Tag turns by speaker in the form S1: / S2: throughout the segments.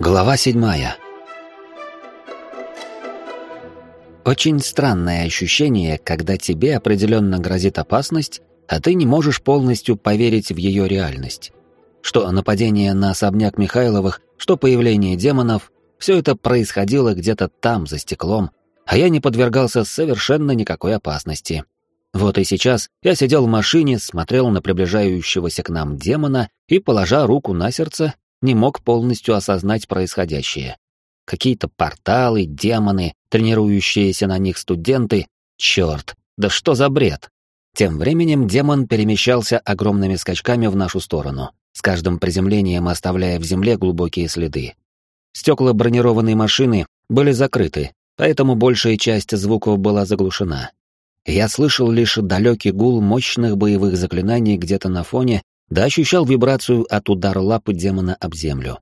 S1: Глава седьмая. Очень странное ощущение, когда тебе определенно грозит опасность, а ты не можешь полностью поверить в ее реальность. Что нападение на особняк Михайловых, что появление демонов, все это происходило где-то там, за стеклом, а я не подвергался совершенно никакой опасности. Вот и сейчас я сидел в машине, смотрел на приближающегося к нам демона и, положа руку на сердце, не мог полностью осознать происходящее. Какие-то порталы, демоны, тренирующиеся на них студенты. Черт, да что за бред? Тем временем демон перемещался огромными скачками в нашу сторону, с каждым приземлением оставляя в земле глубокие следы. Стекла бронированной машины были закрыты, поэтому большая часть звуков была заглушена. Я слышал лишь далекий гул мощных боевых заклинаний где-то на фоне, да ощущал вибрацию от удара лапы демона об землю.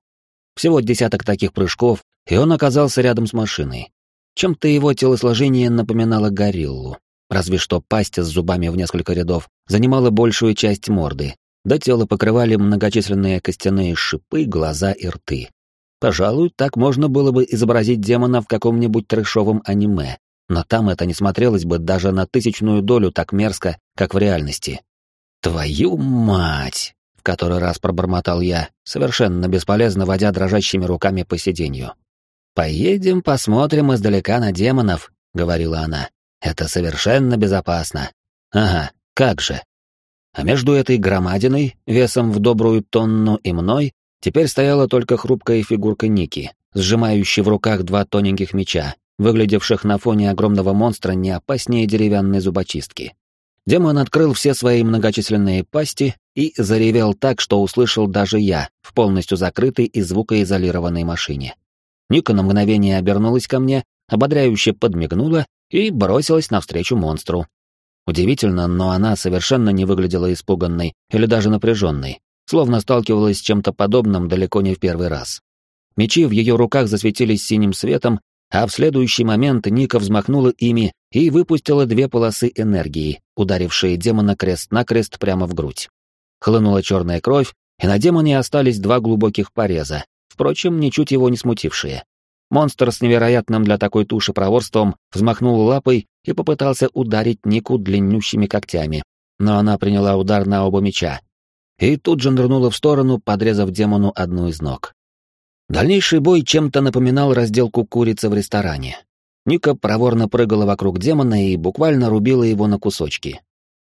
S1: Всего десяток таких прыжков, и он оказался рядом с машиной. Чем-то его телосложение напоминало гориллу, разве что пасть с зубами в несколько рядов занимала большую часть морды, да тело покрывали многочисленные костяные шипы, глаза и рты. Пожалуй, так можно было бы изобразить демона в каком-нибудь трэшовом аниме, но там это не смотрелось бы даже на тысячную долю так мерзко, как в реальности. «Твою мать!» — в который раз пробормотал я, совершенно бесполезно водя дрожащими руками по сиденью. «Поедем посмотрим издалека на демонов», — говорила она. «Это совершенно безопасно». «Ага, как же». А между этой громадиной, весом в добрую тонну и мной, теперь стояла только хрупкая фигурка Ники, сжимающая в руках два тоненьких меча, выглядевших на фоне огромного монстра не опаснее деревянной зубочистки. Демон открыл все свои многочисленные пасти и заревел так, что услышал даже я в полностью закрытой и звукоизолированной машине. Ника на мгновение обернулась ко мне, ободряюще подмигнула и бросилась навстречу монстру. Удивительно, но она совершенно не выглядела испуганной или даже напряженной, словно сталкивалась с чем-то подобным далеко не в первый раз. Мечи в ее руках засветились синим светом, а в следующий момент Ника взмахнула ими и выпустила две полосы энергии, ударившие демона крест-накрест прямо в грудь. Хлынула черная кровь, и на демоне остались два глубоких пореза, впрочем, ничуть его не смутившие. Монстр с невероятным для такой туши проворством взмахнул лапой и попытался ударить Нику длиннющими когтями, но она приняла удар на оба меча и тут же нырнула в сторону, подрезав демону одну из ног. Дальнейший бой чем-то напоминал разделку курицы в ресторане. Ника проворно прыгала вокруг демона и буквально рубила его на кусочки.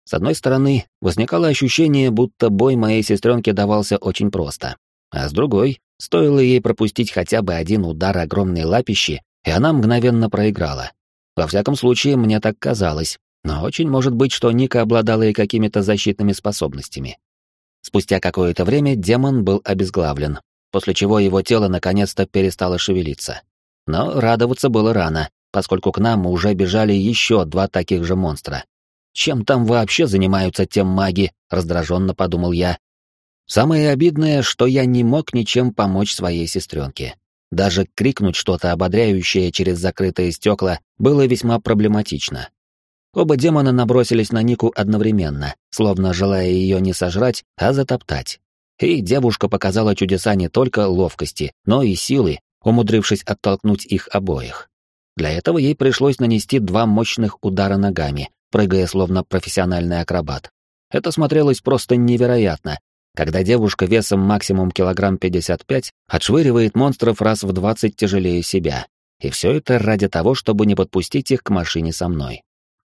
S1: С одной стороны, возникало ощущение, будто бой моей сестренке давался очень просто. А с другой, стоило ей пропустить хотя бы один удар огромной лапищи, и она мгновенно проиграла. Во всяком случае, мне так казалось, но очень может быть, что Ника обладала и какими-то защитными способностями. Спустя какое-то время демон был обезглавлен, после чего его тело наконец-то перестало шевелиться. Но радоваться было рано, поскольку к нам уже бежали еще два таких же монстра. Чем там вообще занимаются тем маги, раздраженно подумал я. Самое обидное, что я не мог ничем помочь своей сестренке. Даже крикнуть что-то ободряющее через закрытые стекла было весьма проблематично. Оба демона набросились на Нику одновременно, словно желая ее не сожрать, а затоптать. И девушка показала чудеса не только ловкости, но и силы, умудрившись оттолкнуть их обоих. Для этого ей пришлось нанести два мощных удара ногами, прыгая словно профессиональный акробат. Это смотрелось просто невероятно, когда девушка весом максимум килограмм 55 отшвыривает монстров раз в 20 тяжелее себя. И все это ради того, чтобы не подпустить их к машине со мной.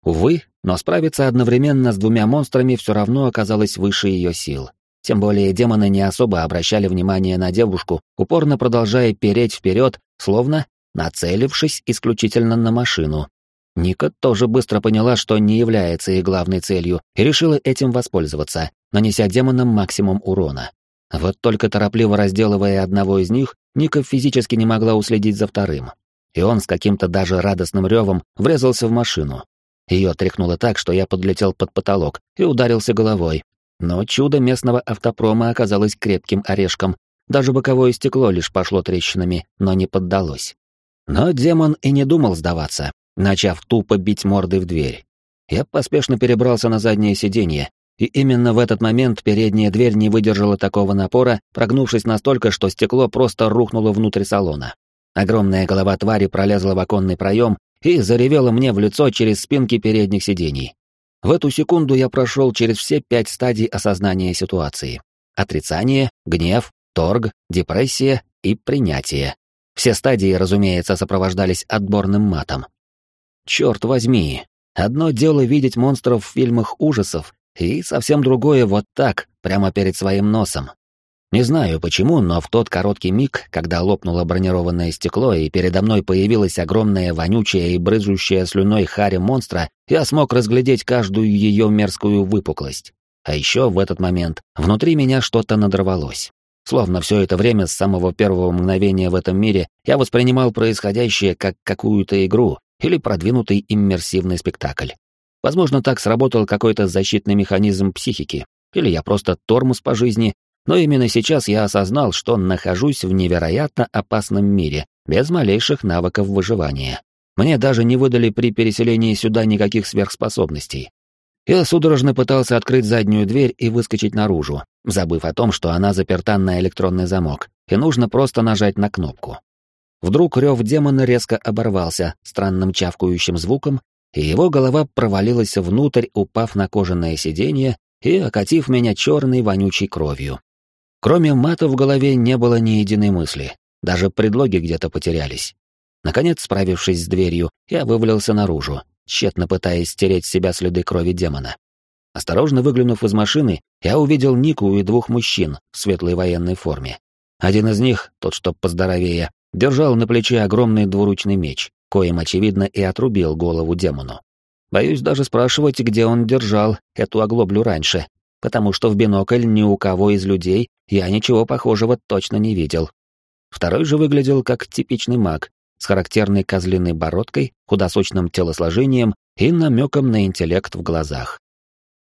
S1: Увы, но справиться одновременно с двумя монстрами все равно оказалось выше ее сил. Тем более демоны не особо обращали внимание на девушку, упорно продолжая переть вперед, словно нацелившись исключительно на машину. Ника тоже быстро поняла, что не является их главной целью, и решила этим воспользоваться, нанеся демонам максимум урона. Вот только торопливо разделывая одного из них, Ника физически не могла уследить за вторым. И он с каким-то даже радостным ревом врезался в машину. Ее тряхнуло так, что я подлетел под потолок и ударился головой, но чудо местного автопрома оказалось крепким орешком. Даже боковое стекло лишь пошло трещинами, но не поддалось. Но демон и не думал сдаваться, начав тупо бить мордой в дверь. Я поспешно перебрался на заднее сиденье, и именно в этот момент передняя дверь не выдержала такого напора, прогнувшись настолько, что стекло просто рухнуло внутрь салона. Огромная голова твари пролезла в оконный проем и заревела мне в лицо через спинки передних сидений. В эту секунду я прошел через все пять стадий осознания ситуации. Отрицание, гнев, торг, депрессия и принятие. Все стадии, разумеется, сопровождались отборным матом. Черт возьми, одно дело видеть монстров в фильмах ужасов, и совсем другое вот так, прямо перед своим носом. Не знаю почему, но в тот короткий миг, когда лопнуло бронированное стекло и передо мной появилась огромная вонючая и брызжущая слюной хари монстра, я смог разглядеть каждую ее мерзкую выпуклость. А еще в этот момент внутри меня что-то надорвалось. Словно все это время с самого первого мгновения в этом мире я воспринимал происходящее как какую-то игру или продвинутый иммерсивный спектакль. Возможно, так сработал какой-то защитный механизм психики, или я просто тормоз по жизни, но именно сейчас я осознал, что нахожусь в невероятно опасном мире, без малейших навыков выживания. Мне даже не выдали при переселении сюда никаких сверхспособностей. Я судорожно пытался открыть заднюю дверь и выскочить наружу, забыв о том, что она заперта на электронный замок, и нужно просто нажать на кнопку. Вдруг рев демона резко оборвался странным чавкающим звуком, и его голова провалилась внутрь, упав на кожаное сиденье и окатив меня черной вонючей кровью. Кроме мата в голове не было ни единой мысли, даже предлоги где-то потерялись. Наконец, справившись с дверью, я вывалился наружу, тщетно пытаясь стереть с себя следы крови демона. Осторожно выглянув из машины, я увидел Нику и двух мужчин в светлой военной форме. Один из них, тот что поздоровее, держал на плече огромный двуручный меч, коим, очевидно, и отрубил голову демону. Боюсь даже спрашивать, где он держал эту оглоблю раньше, потому что в бинокль ни у кого из людей я ничего похожего точно не видел. Второй же выглядел как типичный маг, с характерной козлиной бородкой, худосочным телосложением и намеком на интеллект в глазах.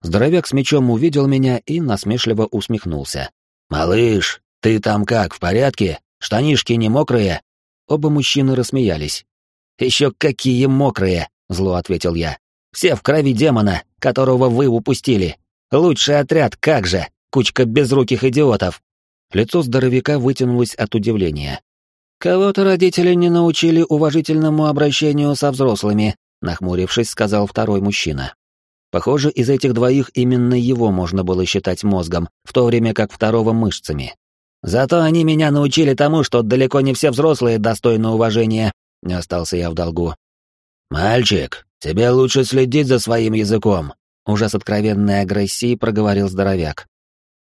S1: Здоровяк с мечом увидел меня и насмешливо усмехнулся. «Малыш, ты там как, в порядке? Штанишки не мокрые?» Оба мужчины рассмеялись. «Еще какие мокрые!» — зло ответил я. «Все в крови демона, которого вы упустили. Лучший отряд, как же! Кучка безруких идиотов!» Лицо здоровяка вытянулось от удивления. «Кого-то родители не научили уважительному обращению со взрослыми», нахмурившись, сказал второй мужчина. Похоже, из этих двоих именно его можно было считать мозгом, в то время как второго мышцами. Зато они меня научили тому, что далеко не все взрослые достойны уважения. Не остался я в долгу. Мальчик, тебе лучше следить за своим языком, уже с откровенной агрессией проговорил здоровяк.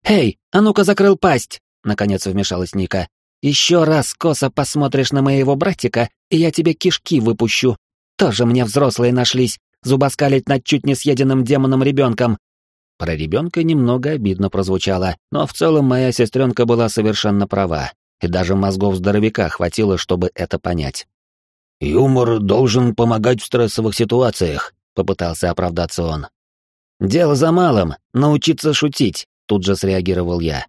S1: «Эй, а ну-ка закрыл пасть!» — наконец вмешалась Ника. «Еще раз косо посмотришь на моего братика, и я тебе кишки выпущу. Тоже мне взрослые нашлись, зубоскалить над чуть не съеденным демоном ребенком». Про ребенка немного обидно прозвучало, но в целом моя сестренка была совершенно права, и даже мозгов здоровяка хватило, чтобы это понять. «Юмор должен помогать в стрессовых ситуациях», — попытался оправдаться он. «Дело за малым — научиться шутить», — тут же среагировал я.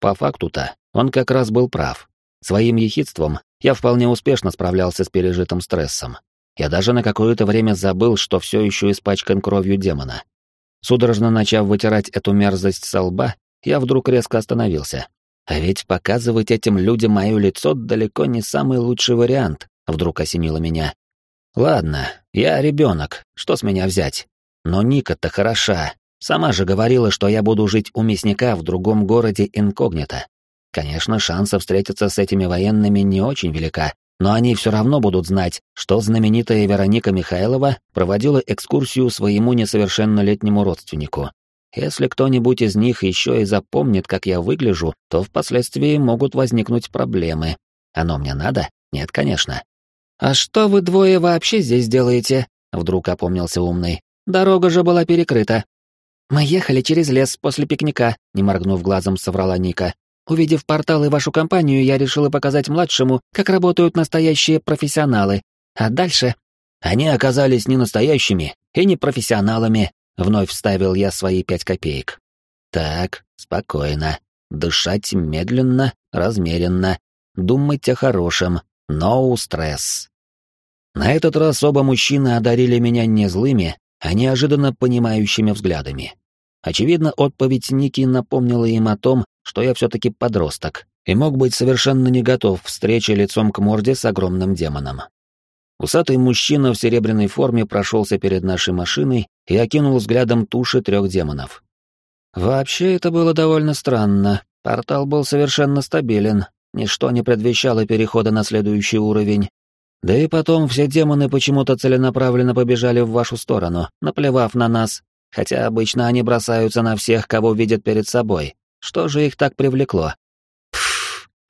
S1: По факту-то он как раз был прав. Своим ехидством я вполне успешно справлялся с пережитым стрессом. Я даже на какое-то время забыл, что все еще испачкан кровью демона. Судорожно начав вытирать эту мерзость со лба, я вдруг резко остановился. А ведь показывать этим людям мое лицо далеко не самый лучший вариант, вдруг осенило меня. Ладно, я ребенок, что с меня взять? Но Ника-то хороша. Сама же говорила, что я буду жить у мясника в другом городе инкогнито. Конечно, шансов встретиться с этими военными не очень велика, но они все равно будут знать, что знаменитая Вероника Михайлова проводила экскурсию своему несовершеннолетнему родственнику. Если кто-нибудь из них еще и запомнит, как я выгляжу, то впоследствии могут возникнуть проблемы. Оно мне надо? Нет, конечно. «А что вы двое вообще здесь делаете?» — вдруг опомнился умный. Дорога же была перекрыта. Мы ехали через лес после пикника, не моргнув глазом, соврала Ника. Увидев портал и вашу компанию, я решила показать младшему, как работают настоящие профессионалы. А дальше... Они оказались не настоящими и не профессионалами, вновь вставил я свои пять копеек. Так, спокойно. Дышать медленно, размеренно. Думать о хорошем. No стресс. На этот раз оба мужчины одарили меня не злыми, а неожиданно понимающими взглядами. Очевидно, отповедь Ники напомнила им о том, что я все-таки подросток и мог быть совершенно не готов к встрече лицом к морде с огромным демоном. Усатый мужчина в серебряной форме прошелся перед нашей машиной и окинул взглядом туши трех демонов. Вообще это было довольно странно. Портал был совершенно стабилен, ничто не предвещало перехода на следующий уровень. Да и потом все демоны почему-то целенаправленно побежали в вашу сторону, наплевав на нас, хотя обычно они бросаются на всех, кого видят перед собой. Что же их так привлекло?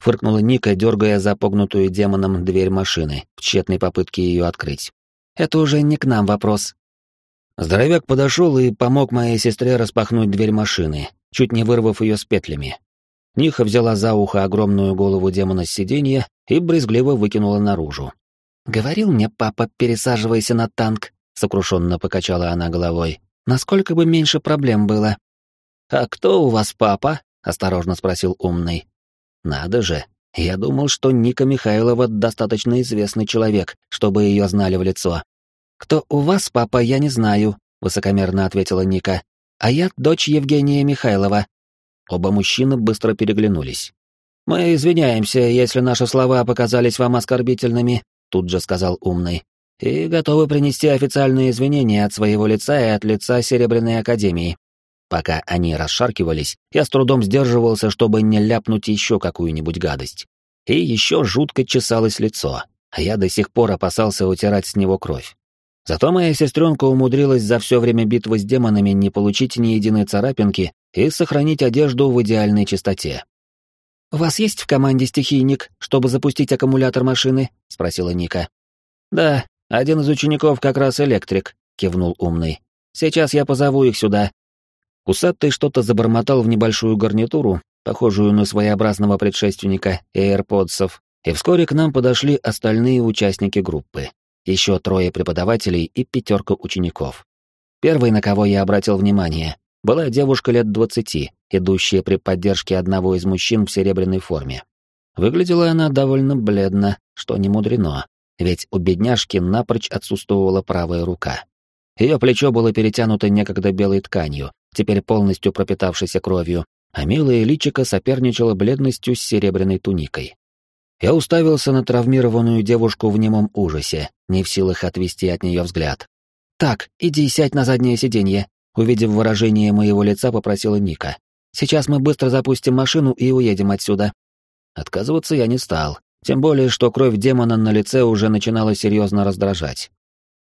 S1: фыркнула Ника, дергая запогнутую демоном дверь машины в тщетной попытке ее открыть. «Это уже не к нам вопрос». Здоровяк подошел и помог моей сестре распахнуть дверь машины, чуть не вырвав ее с петлями. Ниха взяла за ухо огромную голову демона с сиденья и брезгливо выкинула наружу. «Говорил мне папа, пересаживайся на танк», — сокрушенно покачала она головой. «Насколько бы меньше проблем было». «А кто у вас папа?» — осторожно спросил умный. Надо же, я думал, что Ника Михайлова достаточно известный человек, чтобы ее знали в лицо. «Кто у вас, папа, я не знаю», — высокомерно ответила Ника. «А я дочь Евгения Михайлова». Оба мужчины быстро переглянулись. «Мы извиняемся, если наши слова показались вам оскорбительными», — тут же сказал умный. «И готовы принести официальные извинения от своего лица и от лица Серебряной Академии. Пока они расшаркивались, я с трудом сдерживался, чтобы не ляпнуть еще какую-нибудь гадость. И еще жутко чесалось лицо, а я до сих пор опасался утирать с него кровь. Зато моя сестренка умудрилась за все время битвы с демонами не получить ни единой царапинки и сохранить одежду в идеальной чистоте. «У вас есть в команде стихийник, чтобы запустить аккумулятор машины?» — спросила Ника. «Да, один из учеников как раз электрик», — кивнул умный. «Сейчас я позову их сюда, Усатый что-то забормотал в небольшую гарнитуру, похожую на своеобразного предшественника AirPods'ов, и вскоре к нам подошли остальные участники группы. Еще трое преподавателей и пятерка учеников. Первой, на кого я обратил внимание, была девушка лет двадцати, идущая при поддержке одного из мужчин в серебряной форме. Выглядела она довольно бледно, что не мудрено, ведь у бедняжки напрочь отсутствовала правая рука. Ее плечо было перетянуто некогда белой тканью, теперь полностью пропитавшейся кровью, а милая личико соперничала бледностью с серебряной туникой. Я уставился на травмированную девушку в немом ужасе, не в силах отвести от нее взгляд. «Так, иди сядь на заднее сиденье», — увидев выражение моего лица, попросила Ника. «Сейчас мы быстро запустим машину и уедем отсюда». Отказываться я не стал, тем более, что кровь демона на лице уже начинала серьезно раздражать.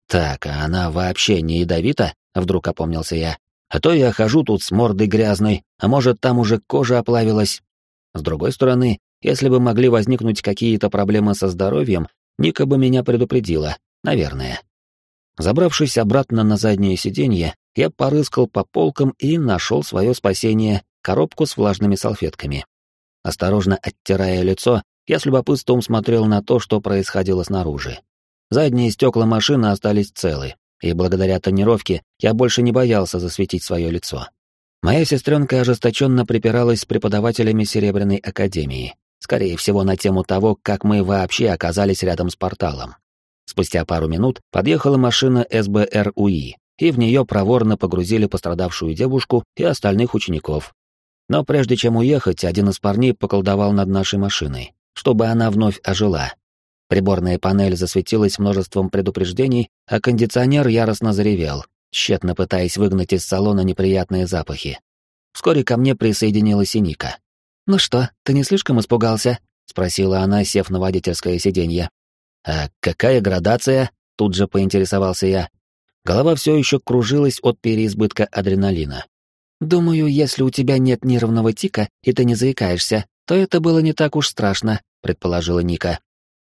S1: «Так, а она вообще не ядовита?» — вдруг опомнился я. А то я хожу тут с мордой грязной, а может, там уже кожа оплавилась. С другой стороны, если бы могли возникнуть какие-то проблемы со здоровьем, Ника бы меня предупредила, наверное. Забравшись обратно на заднее сиденье, я порыскал по полкам и нашел свое спасение — коробку с влажными салфетками. Осторожно оттирая лицо, я с любопытством смотрел на то, что происходило снаружи. Задние стекла машины остались целы, и благодаря тонировке я больше не боялся засветить свое лицо. Моя сестренка ожесточенно припиралась с преподавателями Серебряной Академии, скорее всего на тему того, как мы вообще оказались рядом с порталом. Спустя пару минут подъехала машина СБРУИ, и в нее проворно погрузили пострадавшую девушку и остальных учеников. Но прежде чем уехать, один из парней поколдовал над нашей машиной, чтобы она вновь ожила, Приборная панель засветилась множеством предупреждений, а кондиционер яростно заревел, тщетно пытаясь выгнать из салона неприятные запахи. Вскоре ко мне присоединилась и Ника. «Ну что, ты не слишком испугался?» — спросила она, сев на водительское сиденье. «А какая градация?» — тут же поинтересовался я. Голова все еще кружилась от переизбытка адреналина. «Думаю, если у тебя нет нервного тика, и ты не заикаешься, то это было не так уж страшно», — предположила Ника.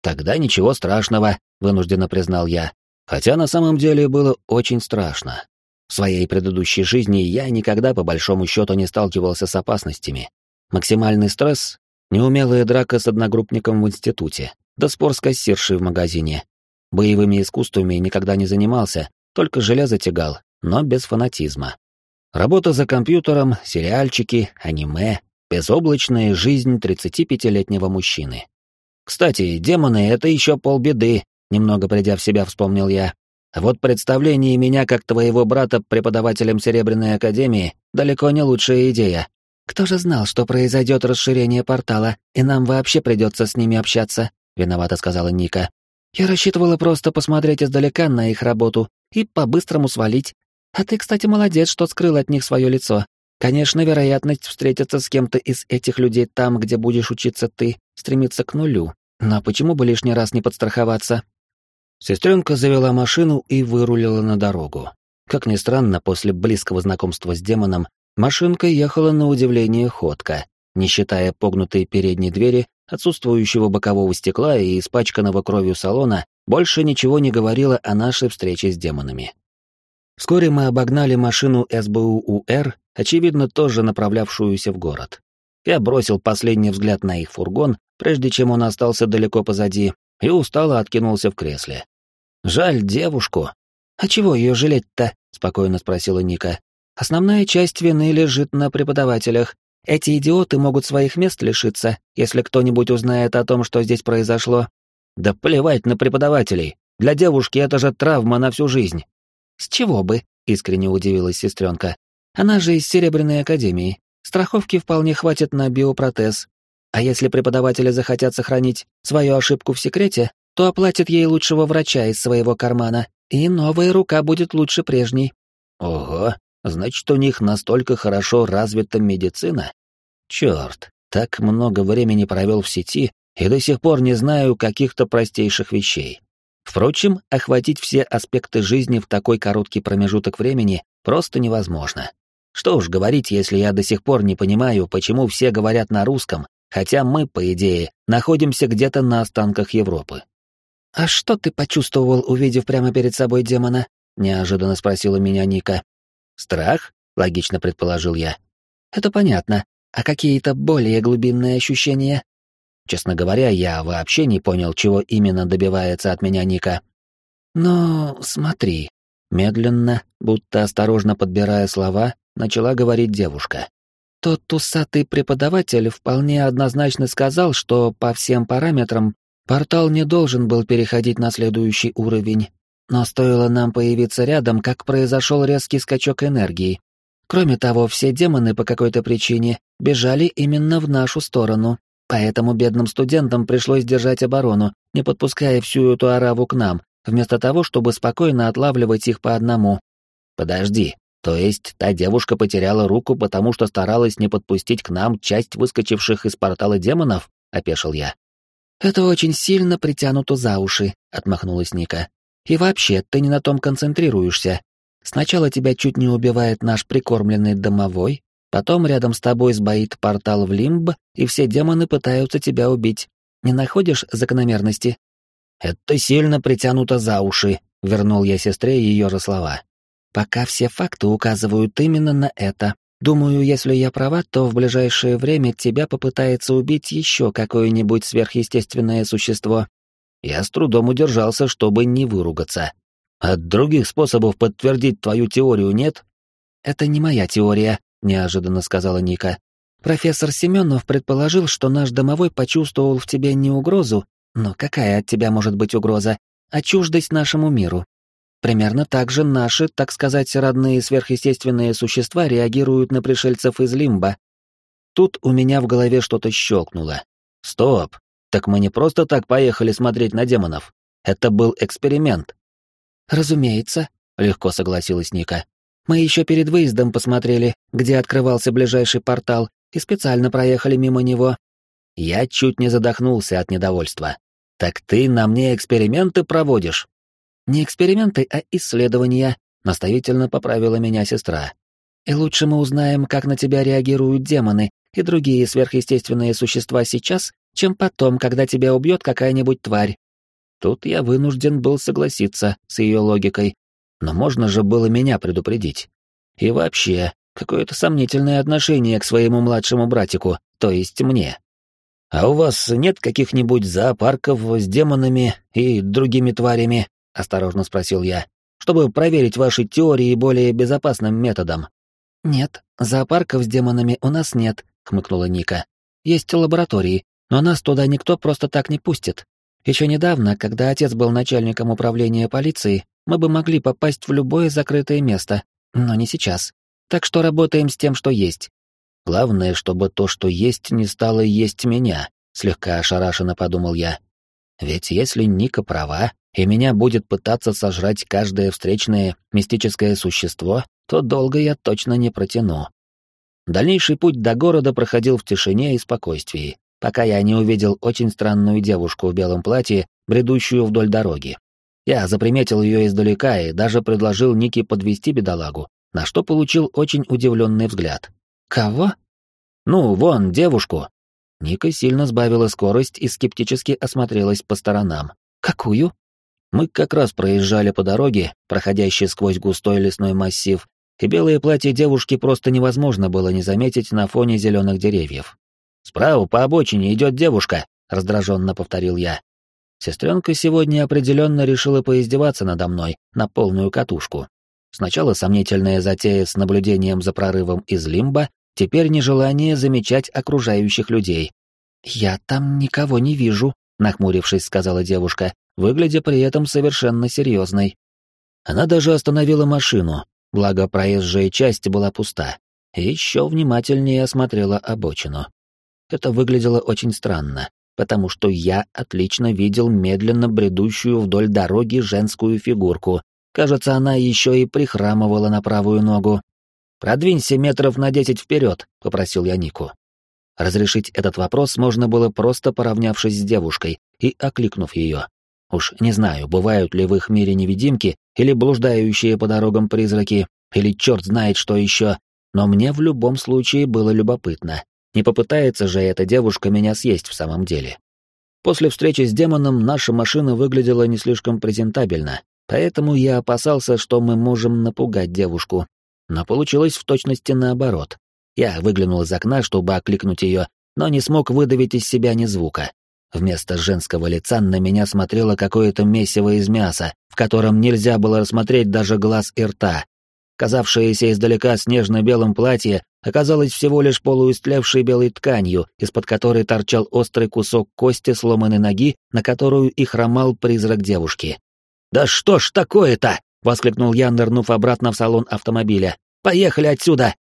S1: Тогда ничего страшного, вынужденно признал я. Хотя на самом деле было очень страшно. В своей предыдущей жизни я никогда по большому счету не сталкивался с опасностями. Максимальный стресс — неумелая драка с одногруппником в институте, да спор с кассиршей в магазине. Боевыми искусствами никогда не занимался, только железо тягал, но без фанатизма. Работа за компьютером, сериальчики, аниме, безоблачная жизнь 35-летнего мужчины. Кстати, демоны — это еще полбеды, немного придя в себя, вспомнил я. Вот представление меня как твоего брата преподавателем Серебряной Академии далеко не лучшая идея.
S2: Кто же знал, что произойдет расширение портала, и нам вообще придется с ними общаться? Виновато сказала Ника. Я рассчитывала просто посмотреть издалека на их работу и по-быстрому свалить. А ты, кстати, молодец, что скрыл от них свое лицо. Конечно, вероятность встретиться с кем-то из этих людей там, где будешь учиться ты, стремится к нулю. Но почему бы лишний раз не подстраховаться?
S1: Сестренка завела машину и вырулила на дорогу. Как ни странно, после близкого знакомства с демоном, машинка ехала на удивление ходко, не считая погнутой передней двери, отсутствующего бокового стекла и испачканного кровью салона, больше ничего не говорила о нашей встрече с демонами. Вскоре мы обогнали машину СБУ-УР, очевидно, тоже направлявшуюся в город. Я бросил последний взгляд на их фургон, прежде чем он остался далеко позади, и устало откинулся в кресле. Жаль девушку.
S2: А чего ее жалеть-то? спокойно спросила Ника. Основная часть вины лежит на преподавателях. Эти идиоты могут своих мест лишиться, если кто-нибудь узнает о том, что здесь произошло.
S1: Да плевать на преподавателей. Для девушки это же травма на всю жизнь.
S2: С чего бы? искренне удивилась сестренка. Она же из Серебряной Академии. Страховки вполне хватит на биопротез. А если преподаватели захотят сохранить свою ошибку в секрете, то оплатит ей лучшего врача из своего кармана, и новая рука будет лучше прежней.
S1: Ого, значит, у них настолько хорошо развита медицина? Черт, так много времени провел в сети и до сих пор не знаю каких-то простейших вещей. Впрочем, охватить все аспекты жизни в такой короткий промежуток времени просто невозможно. Что уж говорить, если я до сих пор не понимаю, почему все говорят на русском, хотя мы, по идее, находимся где-то на останках Европы.
S2: «А что ты почувствовал, увидев прямо перед собой демона?» — неожиданно спросила меня Ника.
S1: «Страх?» — логично предположил я.
S2: «Это понятно. А какие-то более глубинные ощущения?»
S1: Честно говоря, я вообще не понял, чего именно добивается от меня Ника.
S2: «Но смотри», — медленно, будто осторожно подбирая слова, начала говорить девушка. «Тот усатый преподаватель вполне однозначно сказал, что по всем параметрам Портал не должен был переходить на следующий уровень, но стоило нам появиться рядом, как произошел резкий скачок энергии. Кроме того, все демоны по какой-то причине бежали именно в нашу сторону, поэтому бедным студентам пришлось держать оборону, не подпуская всю эту ораву к нам, вместо того, чтобы спокойно отлавливать их по одному.
S1: Подожди, то есть та девушка потеряла руку, потому что старалась не подпустить к нам часть выскочивших из портала демонов? — опешил я.
S2: «Это очень сильно притянуто за уши», — отмахнулась Ника. «И вообще, ты не на том концентрируешься. Сначала тебя чуть не убивает наш прикормленный домовой, потом рядом с тобой сбоит портал в лимб, и все демоны пытаются тебя убить. Не находишь закономерности?»
S1: «Это сильно притянуто за уши», — вернул я сестре ее же слова.
S2: «Пока все факты указывают именно на это», Думаю, если я права, то в ближайшее время тебя попытается убить еще какое-нибудь сверхъестественное существо.
S1: Я с трудом удержался, чтобы не выругаться. От других способов подтвердить твою теорию нет?
S2: Это не моя теория, неожиданно сказала Ника. Профессор Семенов предположил, что наш домовой почувствовал в тебе не угрозу, но какая от тебя может быть угроза, а чуждость нашему миру. Примерно так же наши, так сказать, родные сверхъестественные существа реагируют на пришельцев из Лимба.
S1: Тут у меня в голове что-то щелкнуло. Стоп, так мы не просто так поехали смотреть на демонов. Это был эксперимент.
S2: Разумеется, легко согласилась Ника. Мы еще перед выездом посмотрели, где открывался ближайший портал, и специально проехали мимо него.
S1: Я чуть не задохнулся от недовольства. Так ты на мне эксперименты проводишь?
S2: Не эксперименты, а исследования, наставительно поправила меня сестра. И лучше мы узнаем, как на тебя реагируют демоны и другие сверхъестественные существа сейчас, чем потом, когда тебя убьет какая-нибудь тварь.
S1: Тут я вынужден был согласиться с ее логикой, но можно же было меня предупредить. И вообще, какое-то сомнительное отношение к своему младшему братику, то есть мне. А у вас нет каких-нибудь зоопарков с демонами и другими тварями, — осторожно спросил я, — «чтобы проверить ваши теории более безопасным методом».
S2: «Нет, зоопарков с демонами у нас нет», — хмыкнула Ника. «Есть лаборатории, но нас туда никто просто так не пустит. Еще недавно, когда отец был начальником управления полиции, мы бы могли попасть в любое закрытое место, но не сейчас. Так что работаем с тем, что есть.
S1: Главное, чтобы то, что есть, не стало есть меня, слегка ошарашенно подумал я. Ведь если Ника права, и меня будет пытаться сожрать каждое встречное мистическое существо, то долго я точно не протяну. Дальнейший путь до города проходил в тишине и спокойствии, пока я не увидел очень странную девушку в белом платье, бредущую вдоль дороги. Я заприметил ее издалека и даже предложил Нике подвести бедолагу, на что получил очень удивленный взгляд.
S2: «Кого?»
S1: «Ну, вон, девушку». Ника сильно сбавила скорость и скептически осмотрелась по сторонам.
S2: «Какую?»
S1: Мы как раз проезжали по дороге, проходящей сквозь густой лесной массив, и белое платье девушки просто невозможно было не заметить на фоне зеленых деревьев. «Справа по обочине идет девушка», — раздраженно повторил я. Сестренка сегодня определенно решила поиздеваться надо мной на полную катушку. Сначала сомнительная затея с наблюдением за прорывом из лимба, теперь нежелание замечать окружающих людей.
S2: «Я там никого не вижу», — нахмурившись, сказала девушка, выглядя при этом совершенно серьезной.
S1: Она даже остановила машину, благо проезжая часть была пуста, и еще внимательнее осмотрела обочину. Это выглядело очень странно потому что я отлично видел медленно бредущую вдоль дороги женскую фигурку. Кажется, она еще и прихрамывала на правую ногу. «Продвинься метров на десять вперед», — попросил я Нику. Разрешить этот вопрос можно было просто поравнявшись с девушкой и окликнув ее. Уж не знаю, бывают ли в их мире невидимки или блуждающие по дорогам призраки, или черт знает что еще, но мне в любом случае было любопытно, не попытается же эта девушка меня съесть в самом деле. После встречи с демоном наша машина выглядела не слишком презентабельно, поэтому я опасался, что мы можем напугать девушку. Но получилось в точности наоборот. Я выглянул из окна, чтобы окликнуть ее, но не смог выдавить из себя ни звука. Вместо женского лица на меня смотрело какое-то месиво из мяса, в котором нельзя было рассмотреть даже глаз и рта. Казавшееся издалека снежно-белым платье оказалось всего лишь полуистлевшей белой тканью, из-под которой торчал острый кусок кости сломанной ноги, на которую и хромал призрак девушки. «Да что ж такое-то?» — воскликнул я, нырнув обратно в салон автомобиля. «Поехали отсюда!»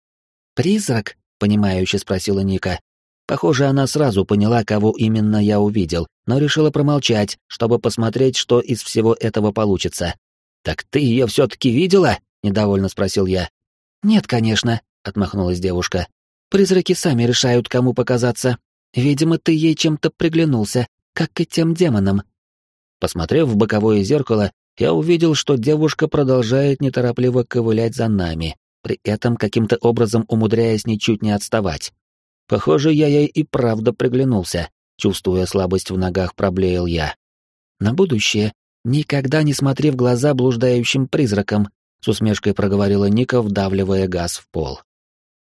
S2: «Призрак?» — понимающе спросила Ника. Похоже, она сразу поняла, кого именно я увидел, но решила промолчать, чтобы посмотреть, что из всего этого получится.
S1: «Так ты ее все-таки видела?» — недовольно спросил я.
S2: «Нет, конечно», — отмахнулась девушка. «Призраки сами решают, кому показаться. Видимо, ты ей чем-то приглянулся, как и тем демонам».
S1: Посмотрев в боковое зеркало, я увидел, что девушка продолжает неторопливо ковылять за нами, при этом каким-то образом умудряясь ничуть не отставать. Похоже, я ей и правда приглянулся, чувствуя слабость в ногах, проблеял я.
S2: «На будущее никогда не смотри в глаза блуждающим призракам», с усмешкой проговорила Ника, вдавливая газ в пол.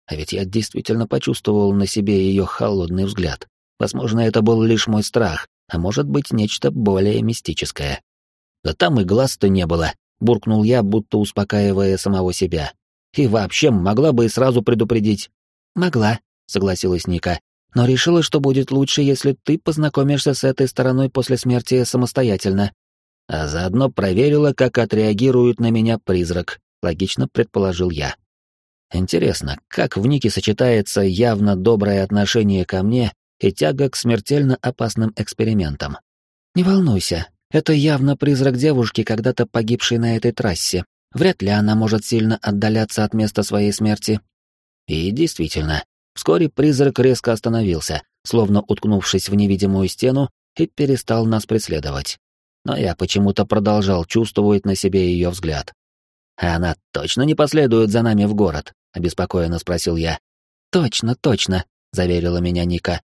S2: А ведь я действительно почувствовал на себе ее холодный взгляд. Возможно, это был лишь мой страх, а может быть, нечто более мистическое.
S1: Да там и глаз-то не было, буркнул я, будто успокаивая самого себя. И вообще могла бы и сразу предупредить.
S2: Могла, согласилась Ника, но решила, что будет лучше, если ты познакомишься с этой стороной после смерти самостоятельно
S1: а заодно проверила, как отреагирует на меня призрак, логично предположил я. Интересно, как в Нике сочетается явно доброе отношение ко мне и тяга к смертельно опасным экспериментам?
S2: Не волнуйся, это явно призрак девушки, когда-то погибшей на этой трассе. Вряд ли она может сильно отдаляться от места своей смерти.
S1: И действительно, вскоре призрак резко остановился, словно уткнувшись в невидимую стену, и перестал нас преследовать но я почему-то продолжал чувствовать на себе ее взгляд. «А она точно не последует за нами в город?» — обеспокоенно спросил я.
S2: «Точно, точно», — заверила меня Ника.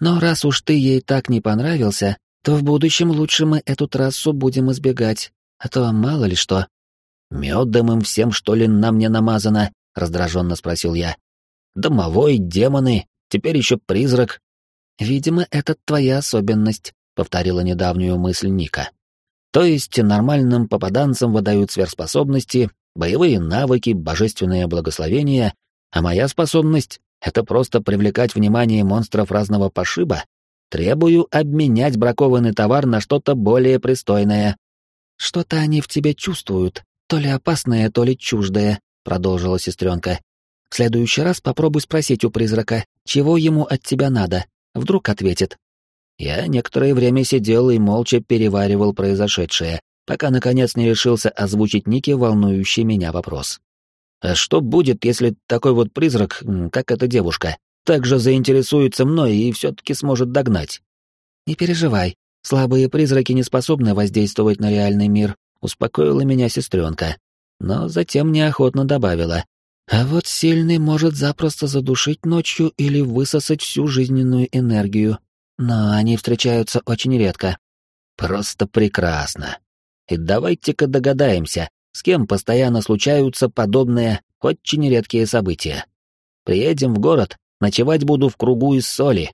S2: «Но раз уж ты ей так не понравился, то в будущем лучше мы эту трассу будем избегать, а то мало ли что».
S1: «Медом им всем, что ли, на мне намазано?» — раздраженно спросил я. «Домовой, демоны, теперь еще призрак».
S2: «Видимо, это твоя особенность», повторила недавнюю мысль Ника.
S1: То есть нормальным попаданцам выдают сверхспособности, боевые навыки, божественное благословение, а моя способность — это просто привлекать внимание монстров разного пошиба? Требую обменять бракованный товар на что-то более пристойное».
S2: «Что-то они в тебе чувствуют, то ли опасное, то ли чуждое», — продолжила сестренка. «В следующий раз попробуй спросить у призрака, чего ему от тебя надо. Вдруг ответит».
S1: Я некоторое время сидел и молча переваривал произошедшее, пока наконец не решился озвучить Нике волнующий меня вопрос. А что будет, если такой вот призрак, как эта девушка, также заинтересуется мной и все-таки сможет догнать?
S2: Не переживай, слабые призраки не способны воздействовать на реальный мир, успокоила меня сестренка, но затем неохотно добавила. А вот сильный может запросто задушить ночью или высосать всю жизненную энергию, но они встречаются очень редко.
S1: Просто прекрасно. И давайте-ка догадаемся, с кем постоянно случаются подобные очень редкие события. Приедем в город, ночевать буду в кругу из соли,